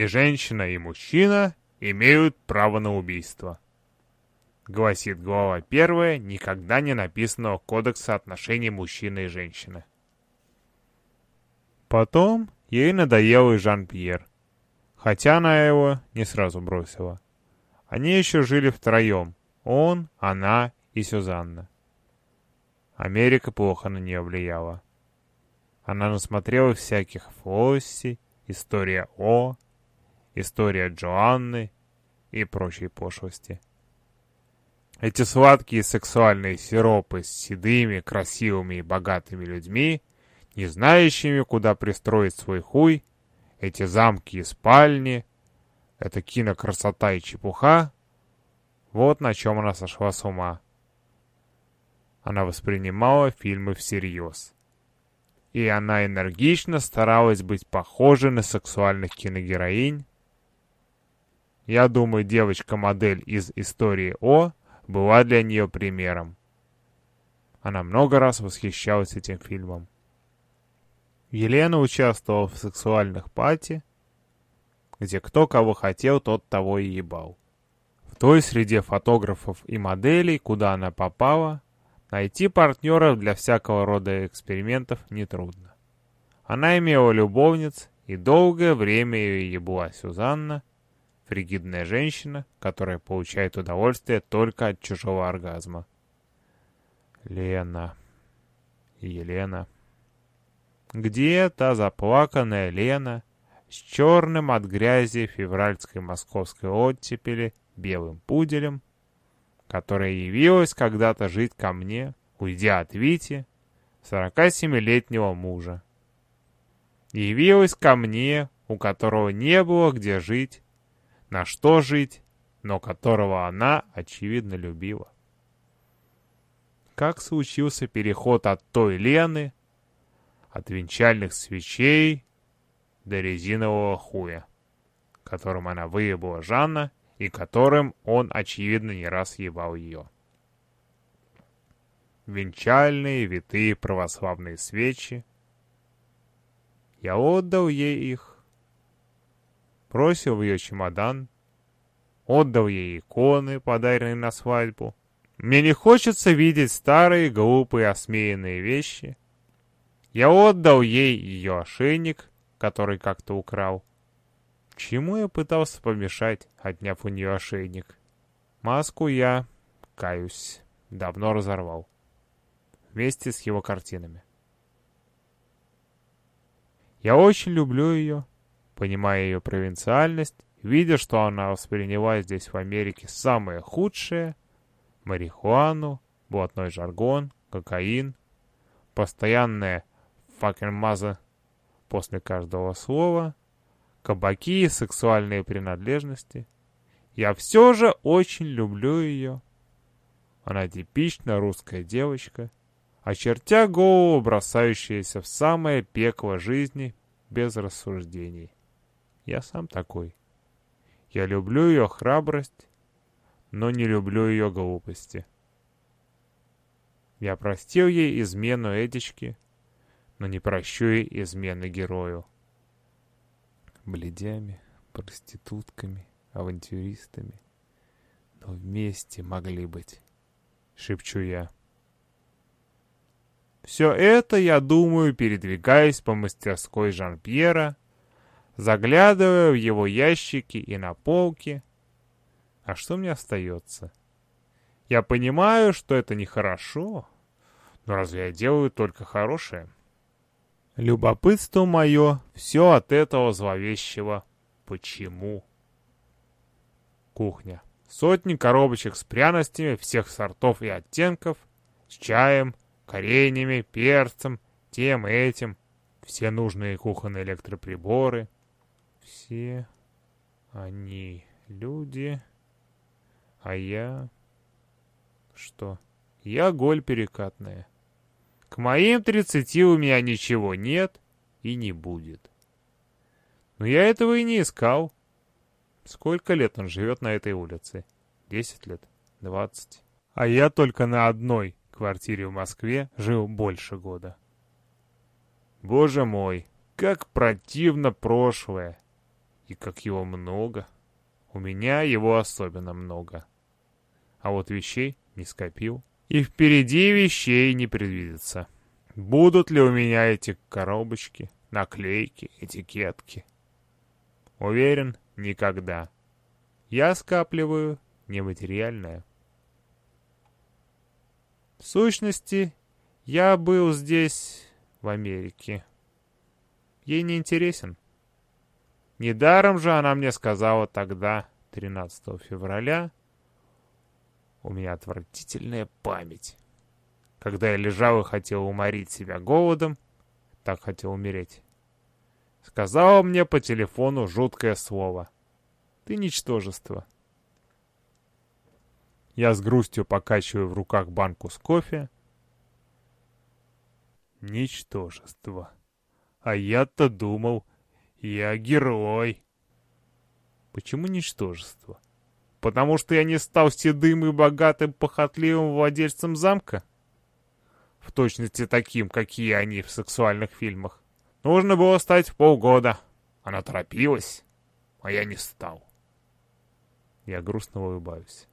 и женщина, и мужчина имеют право на убийство. Гласит глава первая никогда не написанного кодекса отношений мужчины и женщины. Потом ей надоел и Жан-Пьер, хотя она его не сразу бросила. Они еще жили втроем, он, она и Сюзанна. Америка плохо на нее влияла. Она насмотрела всяких Флосси, история О, история Джоанны и прочей пошлости. Эти сладкие сексуальные сиропы с седыми, красивыми и богатыми людьми, не знающими, куда пристроить свой хуй, эти замки и спальни, эта кинокрасота и чепуха, вот на чем она сошла с ума. Она воспринимала фильмы всерьез. И она энергично старалась быть похожей на сексуальных киногероинь. Я думаю, девочка-модель из истории О была для нее примером. Она много раз восхищалась этим фильмом. Елена участвовала в сексуальных пати, где кто кого хотел, тот того и ебал. В той среде фотографов и моделей, куда она попала, найти партнеров для всякого рода экспериментов нетрудно. Она имела любовниц, и долгое время ее ебла Сюзанна, фригидная женщина, которая получает удовольствие только от чужого оргазма. Лена. Елена. Где та заплаканная Лена с черным от грязи февральской московской оттепели белым пуделем, которая явилась когда-то жить ко мне, уйдя от Вити, 47-летнего мужа. Явилась ко мне, у которого не было где жить, на что жить, но которого она, очевидно, любила. Как случился переход от той Лены, от венчальных свечей до резинового хуя, которым она выебала Жанна и которым он, очевидно, не раз ебал ее. Венчальные, витые православные свечи. Я отдал ей их, бросил ее чемодан, отдал ей иконы, подаренные на свадьбу. Мне не хочется видеть старые, глупые, осмеянные вещи. Я отдал ей ее ошейник, который как-то украл. Чему я пытался помешать, отняв у нее ошейник? Маску я, каюсь, давно разорвал. Вместе с его картинами. Я очень люблю ее, понимая ее провинциальность, видя, что она восприняла здесь в Америке самое худшее — марихуану, блатной жаргон, кокаин, постоянная fucking маза после каждого слова, кабаки и сексуальные принадлежности. Я все же очень люблю ее. Она типично русская девочка, очертя голову, бросающаяся в самое пекло жизни без рассуждений. Я сам такой. Я люблю ее храбрость, но не люблю ее глупости. Я простил ей измену Эдички, но не прощу ей измены герою. Бледями, проститутками, авантюристами. Но вместе могли быть, шепчу я. Все это я думаю, передвигаясь по мастерской Жан-Пьера, заглядывая в его ящики и на полки. А что мне остается? Я понимаю, что это нехорошо, но разве я делаю только хорошее? Любопытство мое все от этого зловещего «почему?». Кухня. Сотни коробочек с пряностями всех сортов и оттенков, с чаем, коренями, перцем, тем и этим, все нужные кухонные электроприборы — все они люди, а я... Что? Я голь перекатная. К моим тридцати у меня ничего нет и не будет. Но я этого и не искал. Сколько лет он живет на этой улице? Десять лет? Двадцать? А я только на одной квартире в Москве жил больше года. Боже мой, как противно прошлое. И как его много. У меня его особенно много. А вот вещей не скопил. И впереди вещей не предвидится. Будут ли у меня эти коробочки, наклейки, этикетки? Уверен, никогда. Я скапливаю нематериальное. В сущности, я был здесь, в Америке. Ей не интересен. Недаром же она мне сказала тогда, 13 февраля, у меня отвратительная память. Когда я лежал и хотел уморить себя голодом, так хотел умереть, сказала мне по телефону жуткое слово. Ты ничтожество. Я с грустью покачиваю в руках банку с кофе. Ничтожество. А я-то думал, я герой. Почему ничтожество? Потому что я не стал седым и богатым похотливым владельцем замка? В точности таким, какие они в сексуальных фильмах. Нужно было стать полгода. Она торопилась, а я не стал. Я грустно улыбаюсь.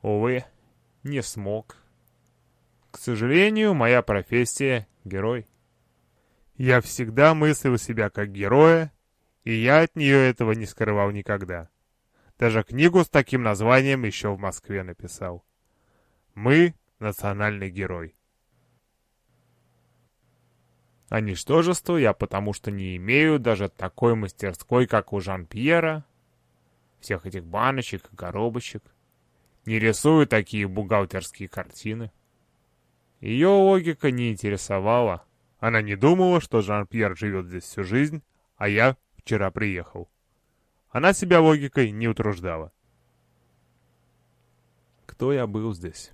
Увы, не смог. К сожалению, моя профессия — герой. Я всегда мыслил себя как героя, и я от нее этого не скрывал никогда. Даже книгу с таким названием еще в Москве написал. Мы — национальный герой. А ничтожество я потому что не имею даже такой мастерской, как у Жан-Пьера, всех этих баночек и коробочек. Не рисую такие бухгалтерские картины. Ее логика не интересовала. Она не думала, что Жан-Пьер живет здесь всю жизнь, а я вчера приехал. Она себя логикой не утруждала. Кто я был здесь?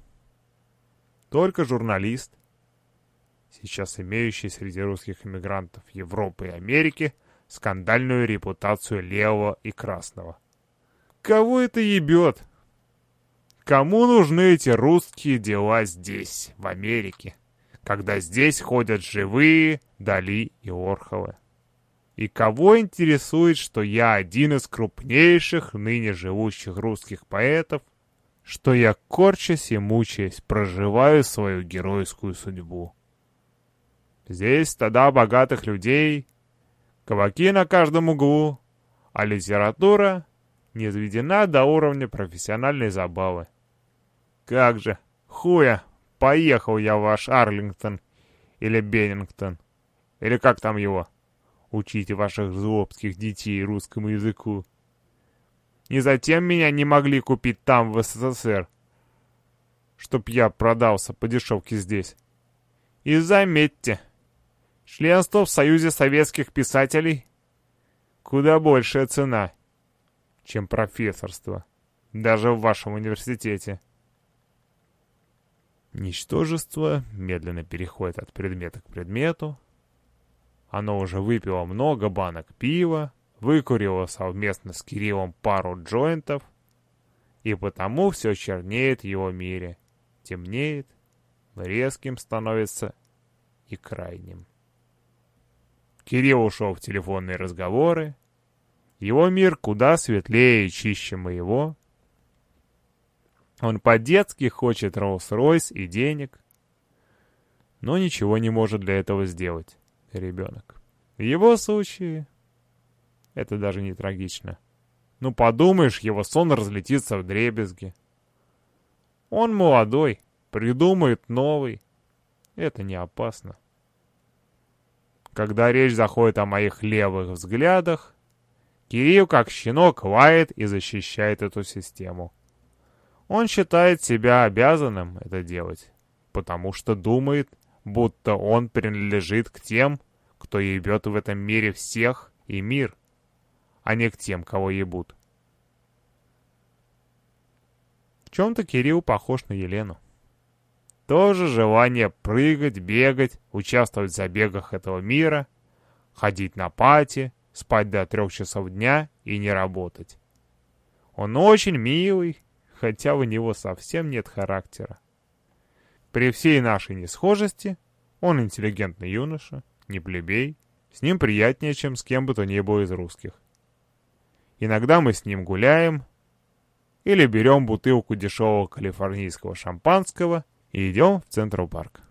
Только журналист, сейчас имеющий среди русских иммигрантов Европы и Америки скандальную репутацию левого и красного. Кого это ебет? Кому нужны эти русские дела здесь, в Америке, когда здесь ходят живые Дали и Орховы? И кого интересует, что я один из крупнейших ныне живущих русских поэтов, что я, корчась и мучаясь, проживаю свою геройскую судьбу? Здесь стада богатых людей, кабаки на каждом углу, а литература не заведена до уровня профессиональной забавы. Как же, хуя, поехал я в ваш Арлингтон или Беннингтон, или как там его, учите ваших злобских детей русскому языку. И затем меня не могли купить там, в СССР, чтоб я продался по дешевке здесь. И заметьте, членство в Союзе Советских Писателей куда большая цена, чем профессорство, даже в вашем университете. Ничтожество медленно переходит от предмета к предмету. Оно уже выпило много банок пива, выкурило совместно с Кириллом пару джойнтов, и потому все чернеет в его мире, темнеет, резким становится и крайним. Кирилл ушел в телефонные разговоры, его мир куда светлее и чище моего. Он по-детски хочет Роллс-Ройс и денег, но ничего не может для этого сделать, ребенок. В его случае это даже не трагично. Ну подумаешь, его сон разлетится в дребезги. Он молодой, придумает новый. Это не опасно. Когда речь заходит о моих левых взглядах, Кирилл как щенок лает и защищает эту систему. Он считает себя обязанным это делать, потому что думает, будто он принадлежит к тем, кто ебет в этом мире всех и мир, а не к тем, кого ебут. В чем-то Кирилл похож на Елену. Тоже желание прыгать, бегать, участвовать в забегах этого мира, ходить на пати, спать до трех часов дня и не работать. Он очень милый, хотя у него совсем нет характера. При всей нашей несхожести он интеллигентный юноша, не плебей, С ним приятнее, чем с кем бы то ни было из русских. Иногда мы с ним гуляем или берем бутылку дешевого калифорнийского шампанского и идем в Централ Парк.